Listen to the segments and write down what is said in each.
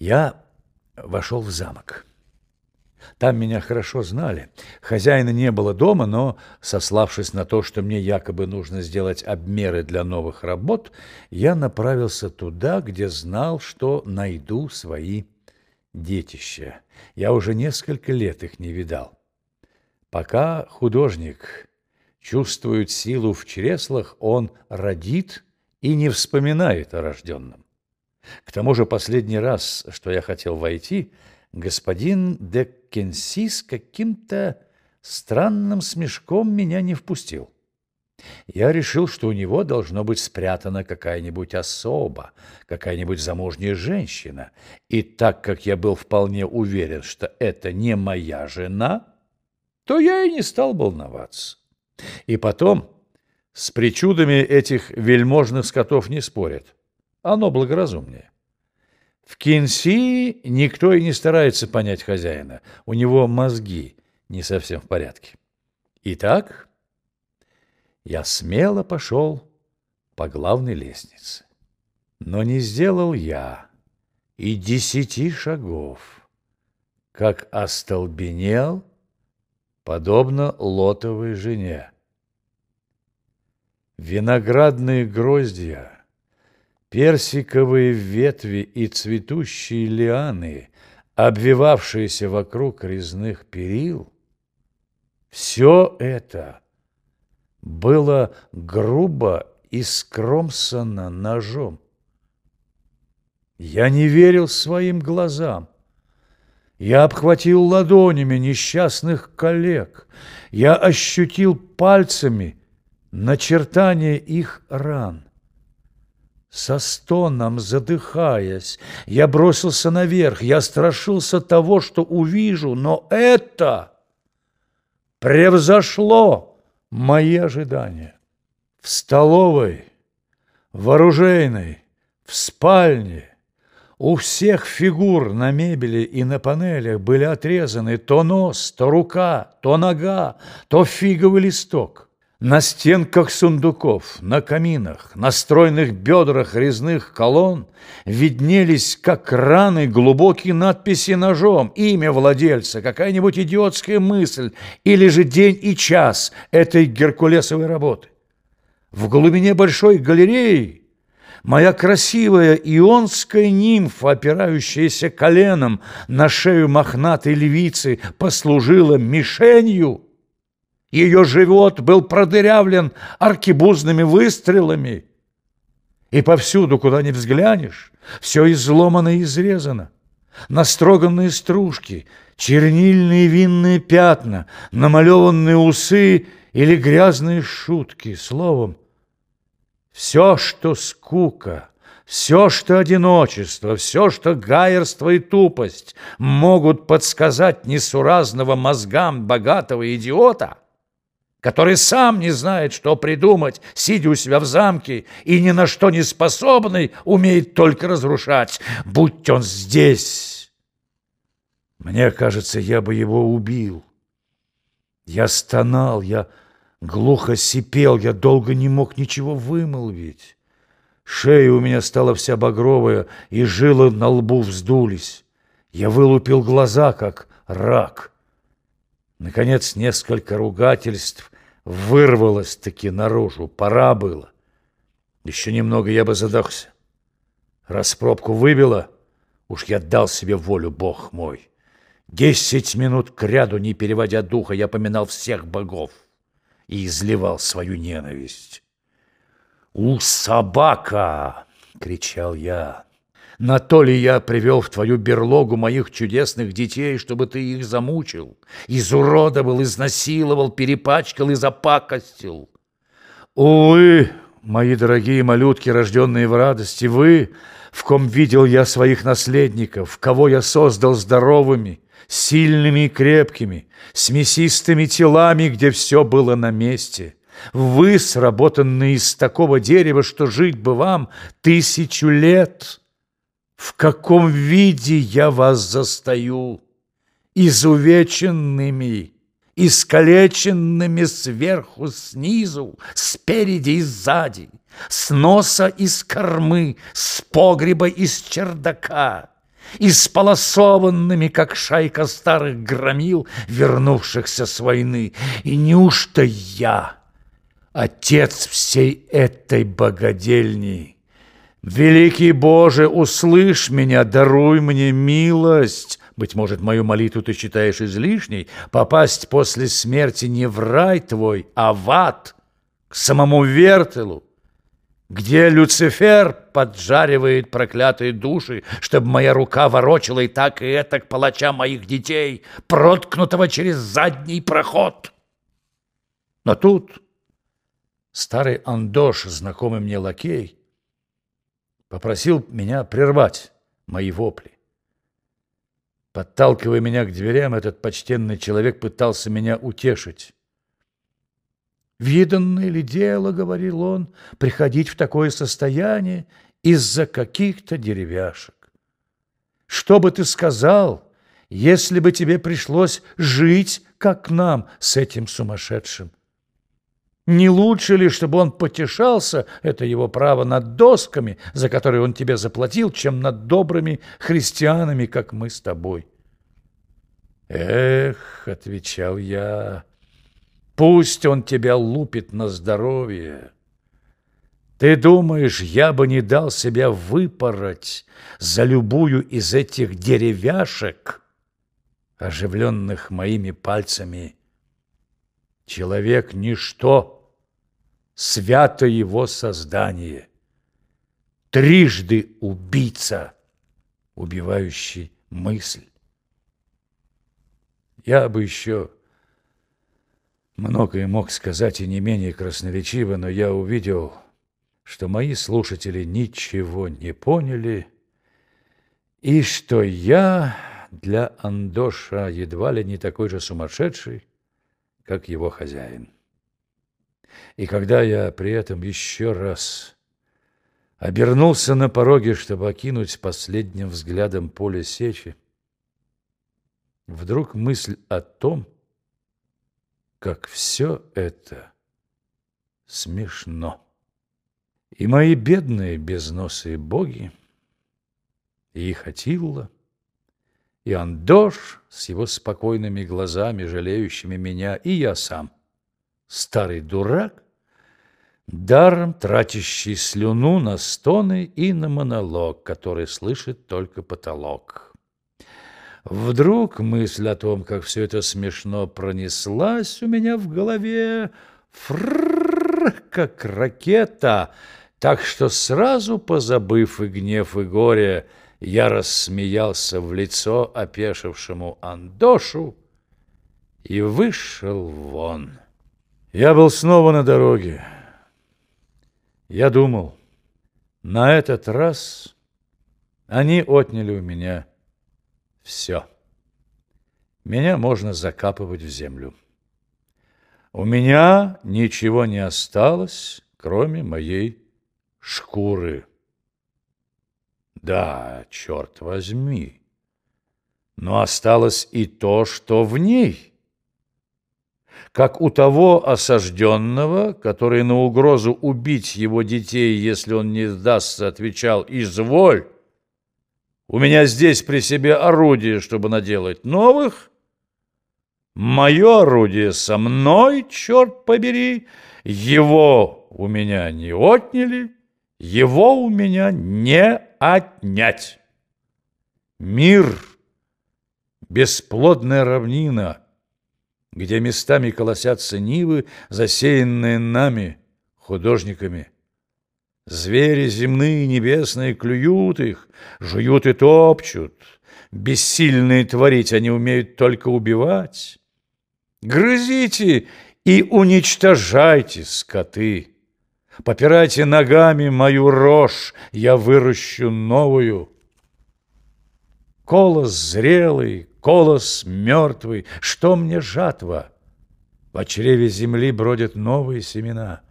Я вошел в замок. Там меня хорошо знали. Хозяина не было дома, но, сославшись на то, что мне якобы нужно сделать обмеры для новых работ, я направился туда, где знал, что найду свои детища. Я уже несколько лет их не видал. Пока художник чувствует силу в чреслах, он родит и не вспоминает о рожденном. К тому же последний раз, что я хотел войти, господин де Кенси с каким-то странным смешком меня не впустил. Я решил, что у него должно быть спрятана какая-нибудь особа, какая-нибудь замужняя женщина. И так как я был вполне уверен, что это не моя жена, то я и не стал волноваться. И потом, с причудами этих вельможных скотов не спорят. Оно благоразумнее. В Кинси никто и не старается понять хозяина. У него мозги не совсем в порядке. Итак, я смело пошел по главной лестнице. Но не сделал я и десяти шагов, как остолбенел, подобно лотовой жене. Виноградные гроздья — персиковые ветви и цветущие лианы, обвивавшиеся вокруг резных перил, все это было грубо и скромсано ножом. Я не верил своим глазам. Я обхватил ладонями несчастных коллег. Я ощутил пальцами начертание их ран. Со стоном, задыхаясь, я бросился наверх, я страшился того, что увижу, но это превзошло мои ожидания. В столовой, в оружейной, в спальне у всех фигур на мебели и на панелях были отрезаны то нос, то рука, то нога, то фиговый листок. На стенках сундуков, на каминах, на стройных бедрах резных колонн виднелись, как раны, глубокие надписи ножом, имя владельца, какая-нибудь идиотская мысль или же день и час этой геркулесовой работы. В глубине большой галереи моя красивая ионская нимфа, опирающаяся коленом на шею мохнатой львицы, послужила мишенью – ее живот был продырявлен аркебузными выстрелами. И повсюду, куда ни взглянешь, все изломано и изрезано. Настроганные стружки, чернильные винные пятна, намалеванные усы или грязные шутки. Словом, все, что скука, все, что одиночество, все, что гаерство и тупость могут подсказать несуразного мозгам богатого идиота — который сам не знает, что придумать, сидя у себя в замке, и ни на что не способный, умеет только разрушать, будь он здесь. Мне кажется, я бы его убил. Я стонал, я глухо сипел, я долго не мог ничего вымолвить. Шея у меня стала вся багровая, и жилы на лбу вздулись. Я вылупил глаза, как рак. Наконец, несколько ругательств вырвалось-таки наружу. Пора было. Еще немного я бы задохся. Раз пробку выбило, уж я дал себе волю, Бог мой. Десять минут кряду, не переводя духа, я поминал всех богов и изливал свою ненависть. «У, собака!» — кричал я. На то ли я привел в твою берлогу моих чудесных детей, чтобы ты их замучил, изуродовал, изнасиловал, перепачкал и запакостил? Увы, мои дорогие малютки, рожденные в радости, вы, в ком видел я своих наследников, кого я создал здоровыми, сильными и крепкими, с мясистыми телами, где все было на месте — вы, сработанные из такого дерева, что жить бы вам тысячу лет в каком виде я вас застаю, изувеченными, искалеченными сверху, снизу, спереди и сзади, с носа и с кормы, с погреба и с чердака. Исполосованными, как шайка старых громил, вернувшихся с войны. И неужто я, отец всей этой богадельни, Великий Боже, услышь меня, даруй мне милость, быть может, мою молитву ты считаешь излишней, попасть после смерти не в рай твой, а в ад, к самому Вертелу, где Люцифер поджаривает проклятые души, чтобы моя рука ворочала и так и это к палача моих детей, проткнутого через задний проход. Но тут старый Андош, знакомый мне лакей, попросил меня прервать мои вопли. Подталкивая меня к дверям, этот почтенный человек пытался меня утешить. «Виданное ли дело, — говорил он, — приходить в такое состояние из-за каких-то деревяшек? Что бы ты сказал, если бы тебе пришлось жить, как нам, с этим сумасшедшим? Не лучше ли, чтобы он потешался, это его право, над досками, за которые он тебе заплатил, чем над добрыми христианами, как мы с тобой? Эх, отвечал я, пусть он тебя лупит на здоровье. Ты думаешь, я бы не дал себя выпороть за любую из этих деревяшек, оживленных моими пальцами? Человек — ничто свято его создание. Трижды убийца, убивающий мысль. Я бы еще многое мог сказать и не менее красноречиво, но я увидел, что мои слушатели ничего не поняли, и что я для Андоша едва ли не такой же сумасшедший, как его хозяин. И когда я при этом еще раз обернулся на пороге, чтобы окинуть последним взглядом поле сечи, вдруг мысль о том, как все это смешно. И мои бедные безносые боги, и их Атилла, и Андош с его спокойными глазами, жалеющими меня, и я сам — старый дурак, даром тратящий слюну на стоны и на монолог, который слышит только потолок. Вдруг мысль о том, как все это смешно пронеслась у меня в голове, фрррр, как ракета, так что сразу, позабыв и гнев, и горе, я рассмеялся в лицо опешившему Андошу и вышел вон. Я был снова на дороге. Я думал, на этот раз они отняли у меня все. Меня можно закапывать в землю. У меня ничего не осталось, кроме моей шкуры. Да, черт возьми, но осталось и то, что в ней — как у того осажденного, который на угрозу убить его детей, если он не сдастся, отвечал «Изволь! У меня здесь при себе орудие, чтобы наделать новых. Мое орудие со мной, черт побери, его у меня не отняли, его у меня не отнять. Мир — бесплодная равнина — где местами колосятся нивы, засеянные нами, художниками. Звери земные и небесные клюют их, жуют и топчут. Бессильные творить они умеют только убивать. Грызите и уничтожайте скоты. Попирайте ногами мою рожь, я выращу новую. Колос зрелый, колос мертвый, что мне жатва? В чреве земли бродят новые семена.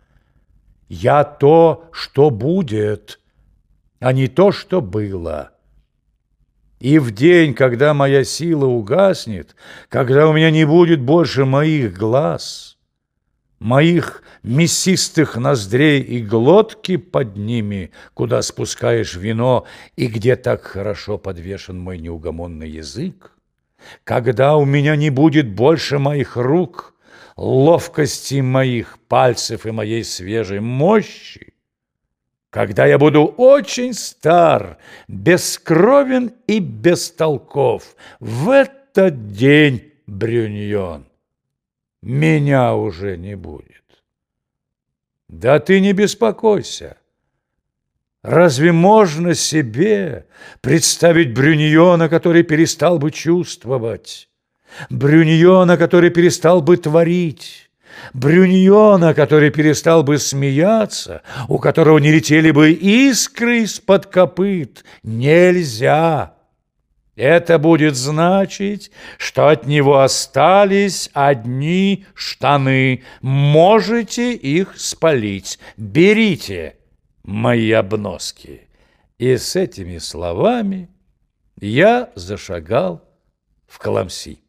Я то, что будет, а не то, что было. И в день, когда моя сила угаснет, когда у меня не будет больше моих глаз, моих мясистых ноздрей и глотки под ними, куда спускаешь вино и где так хорошо подвешен мой неугомонный язык, когда у меня не будет больше моих рук, ловкости моих пальцев и моей свежей мощи, когда я буду очень стар, бескровен и бестолков, в этот день, Брюньон, меня уже не будет. Да ты не беспокойся. Разве можно себе представить Брюньона, который перестал бы чувствовать, Брюньона, который перестал бы творить, Брюньона, который перестал бы смеяться, у которого не летели бы искры из-под копыт? Нельзя! Это будет значить, что от него остались одни штаны. Можете их спалить. Берите мои обноски. И с этими словами я зашагал в Коломси.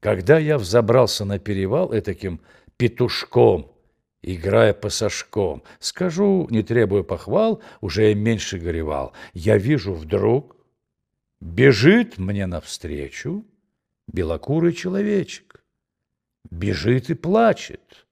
Когда я взобрался на перевал этаким петушком, играя пасашком, скажу, не требуя похвал, уже меньше горевал, я вижу вдруг Бежит мне навстречу белокурый человечек. Бежит и плачет.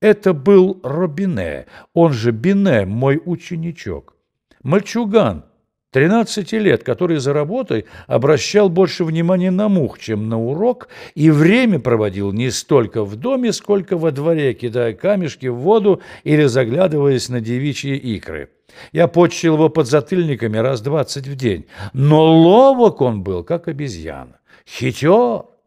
Это был Робине, он же Бине, мой ученичок. Мальчуган, 13 лет, который за работой обращал больше внимания на мух, чем на урок, и время проводил не столько в доме, сколько во дворе, кидая камешки в воду или заглядываясь на девичьи икры. Я почил его подзатыльниками раз двадцать в день. Но ловок он был, как обезьяна. Хитер.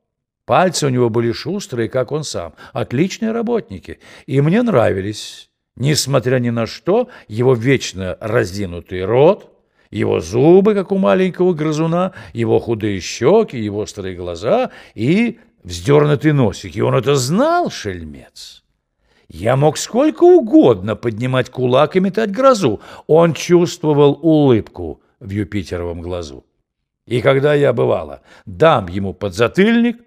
Пальцы у него были шустрые, как он сам. Отличные работники. И мне нравились. Несмотря ни на что, его вечно раздинутый рот, его зубы, как у маленького грызуна, его худые щеки, его острые глаза и вздернутый носик. И он это знал, шельмец. Я мог сколько угодно поднимать кулак и метать грозу. Он чувствовал улыбку в Юпитеровом глазу. И когда я, бывало, дам ему подзатыльник,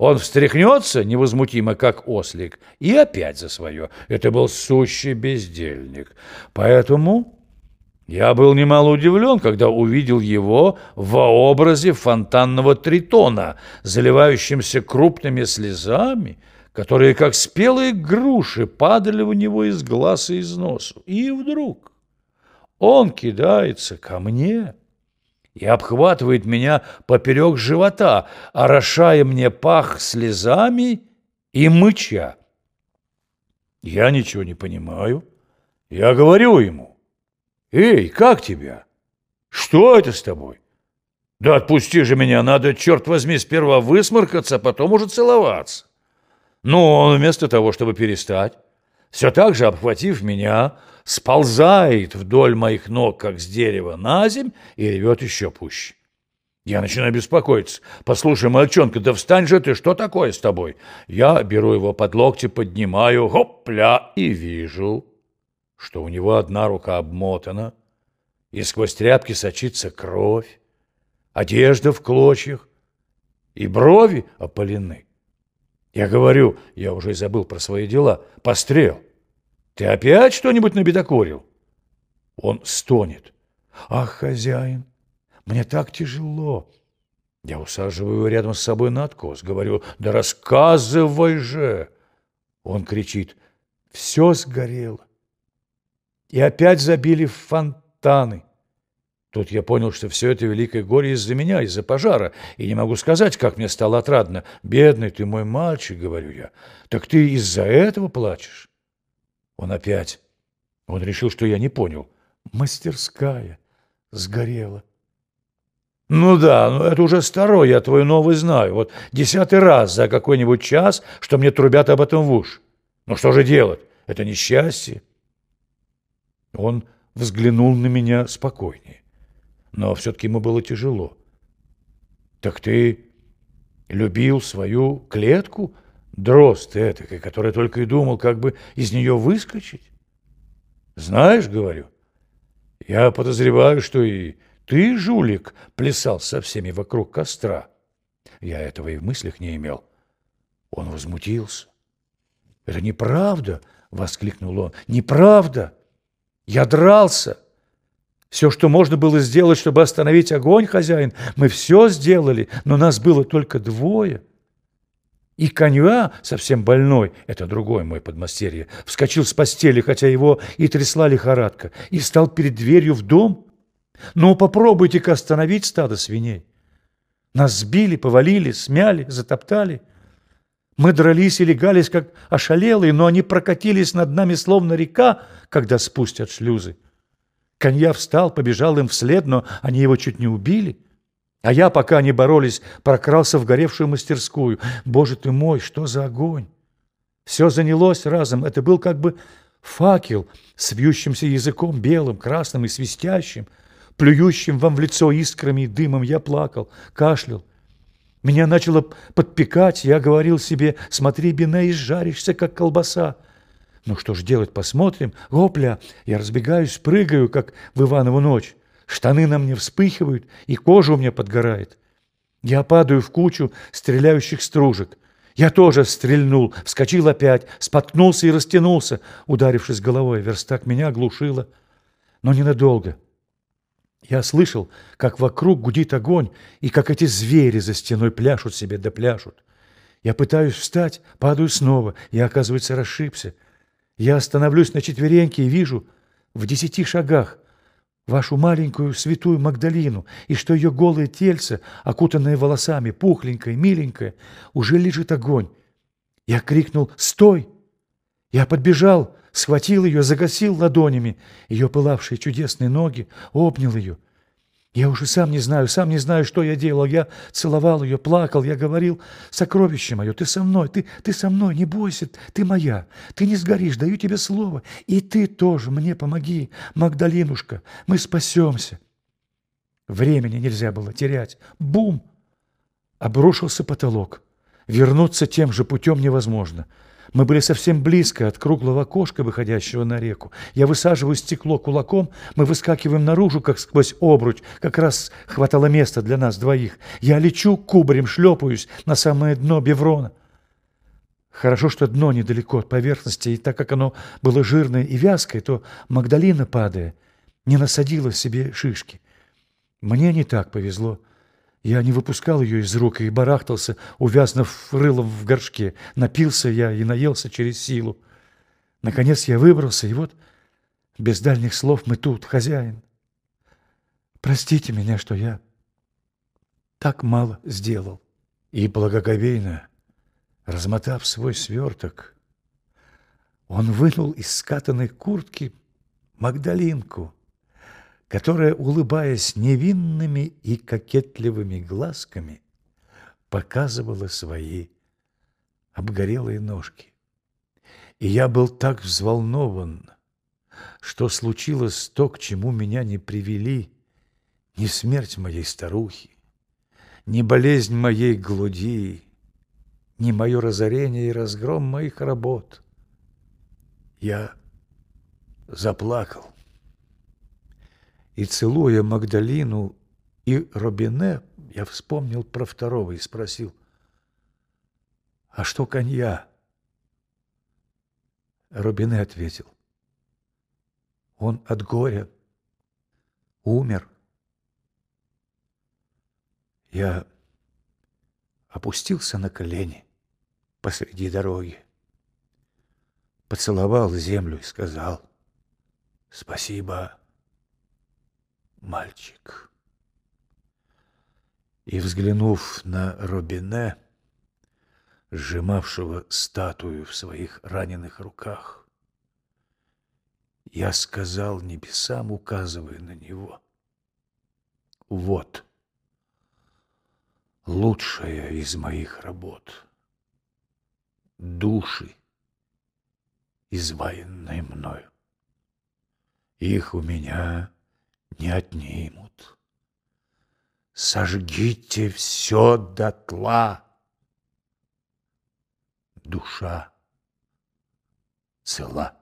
он встряхнется невозмутимо, как ослик, и опять за свое. Это был сущий бездельник. Поэтому я был немало удивлен, когда увидел его во образе фонтанного тритона, заливающимся крупными слезами, которые, как спелые груши, падали у него из глаз и из носу. И вдруг он кидается ко мне и обхватывает меня поперек живота, орошая мне пах слезами и мыча. Я ничего не понимаю. Я говорю ему, «Эй, как тебя? Что это с тобой?» «Да отпусти же меня, надо, черт возьми, сперва высморкаться, а потом уже целоваться». Но он вместо того, чтобы перестать, все так же, обхватив меня, сползает вдоль моих ног, как с дерева, на земь и ревет еще пуще. Я начинаю беспокоиться. «Послушай, мальчонка, да встань же ты, что такое с тобой?» Я беру его под локти, поднимаю, хопля, и вижу, что у него одна рука обмотана, и сквозь тряпки сочится кровь, одежда в клочьях, и брови опалены. Я говорю, я уже забыл про свои дела. Пострел. Ты опять что-нибудь набедокурил? Он стонет. Ах, хозяин, мне так тяжело. Я усаживаю его рядом с собой на откос. Говорю, да рассказывай же. Он кричит, все сгорело. И опять забили фонтаны. Тут я понял, что все это великое горе из-за меня, из-за пожара, и не могу сказать, как мне стало отрадно. «Бедный ты мой мальчик», — говорю я, — «так ты из-за этого плачешь?» Он опять. Он решил, что я не понял. «Мастерская сгорела». «Ну да, но это уже старой, я твой новый знаю. Вот десятый раз за какой-нибудь час, что мне трубят об этом в уж. Ну что же делать? Это несчастье». Он взглянул на меня спокойнее но все-таки ему было тяжело. «Так ты любил свою клетку, дрозд этакой, который только и думал, как бы из нее выскочить?» «Знаешь, — говорю, — я подозреваю, что и ты, жулик, плясал со всеми вокруг костра. Я этого и в мыслях не имел. Он возмутился. «Это неправда!» — воскликнул он. «Неправда! Я дрался!» Все, что можно было сделать, чтобы остановить огонь, хозяин, мы все сделали, но нас было только двое. И конья, совсем больной, это другой мой подмастерье, вскочил с постели, хотя его и трясла лихорадка, и стал перед дверью в дом. Ну, попробуйте-ка остановить стадо свиней. Нас сбили, повалили, смяли, затоптали. Мы дрались и легались, как ошалелые, но они прокатились над нами, словно река, когда спустят шлюзы. Конья встал, побежал им вслед, но они его чуть не убили. А я, пока они боролись, прокрался в горевшую мастерскую. Боже ты мой, что за огонь! Все занялось разом. Это был как бы факел с вьющимся языком белым, красным и свистящим, плюющим вам в лицо искрами и дымом. Я плакал, кашлял. Меня начало подпекать, я говорил себе, смотри, Бене, изжаришься, как колбаса. Ну что ж делать, посмотрим. Опля, я разбегаюсь, прыгаю, как в Иванову ночь. Штаны на мне вспыхивают, и кожа у меня подгорает. Я падаю в кучу стреляющих стружек. Я тоже стрельнул, вскочил опять, споткнулся и растянулся, ударившись головой. Верстак меня оглушило, но ненадолго. Я слышал, как вокруг гудит огонь, и как эти звери за стеной пляшут себе да пляшут. Я пытаюсь встать, падаю снова, я, оказывается, расшибся. Я становлюсь на четвереньки и вижу в десяти шагах вашу маленькую святую Магдалину, и что ее голое тельце, окутанное волосами, пухленькое, миленькое, уже лежит огонь. Я крикнул «Стой!» Я подбежал, схватил ее, загасил ладонями ее пылавшие чудесные ноги, обнял ее — я уже сам не знаю, сам не знаю, что я делал. Я целовал ее, плакал, я говорил, сокровище мое, ты со мной, ты, ты со мной, не бойся, ты моя, ты не сгоришь, даю тебе слово. И ты тоже мне помоги, Магдалинушка, мы спасемся. Времени нельзя было терять. Бум! Обрушился потолок. Вернуться тем же путем невозможно. Мы были совсем близко от круглого окошка, выходящего на реку. Я высаживаю стекло кулаком, мы выскакиваем наружу, как сквозь обруч. Как раз хватало места для нас двоих. Я лечу, кубарем шлепаюсь на самое дно Беврона. Хорошо, что дно недалеко от поверхности, и так как оно было жирное и вязкое, то Магдалина, падая, не насадила себе шишки. Мне не так повезло. Я не выпускал ее из рук и барахтался, увязнув рылом в горшке. Напился я и наелся через силу. Наконец я выбрался, и вот без дальних слов мы тут, хозяин. Простите меня, что я так мало сделал. И благоговейно, размотав свой сверток, он вынул из скатанной куртки Магдалинку — которая, улыбаясь невинными и кокетливыми глазками, показывала свои обгорелые ножки. И я был так взволнован, что случилось то, к чему меня не привели, ни смерть моей старухи, ни болезнь моей глуди, ни мое разорение и разгром моих работ. Я заплакал и, целуя Магдалину и Робине, я вспомнил про второго и спросил, «А что конья?» Робине ответил, «Он от горя умер». Я опустился на колени посреди дороги, поцеловал землю и сказал, «Спасибо» мальчик. И, взглянув на Робине, сжимавшего статую в своих раненых руках, я сказал небесам, указывая на него, «Вот лучшая из моих работ, души, изваянные мною. Их у меня не отнимут. Сожгите все дотла. Душа цела.